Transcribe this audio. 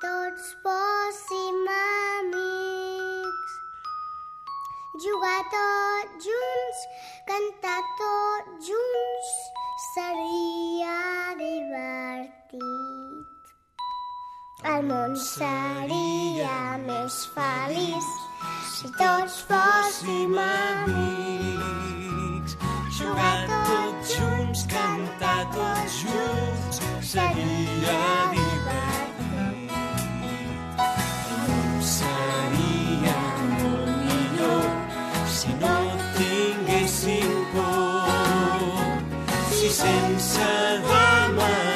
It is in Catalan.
tots fóssim amics. Jugar tots junts, cantar tots junts, seria divertit. El món seria més feliç si tots fóssim amics. Jugar tots junts, cantar tots junts, seria divertit. Si sense demanar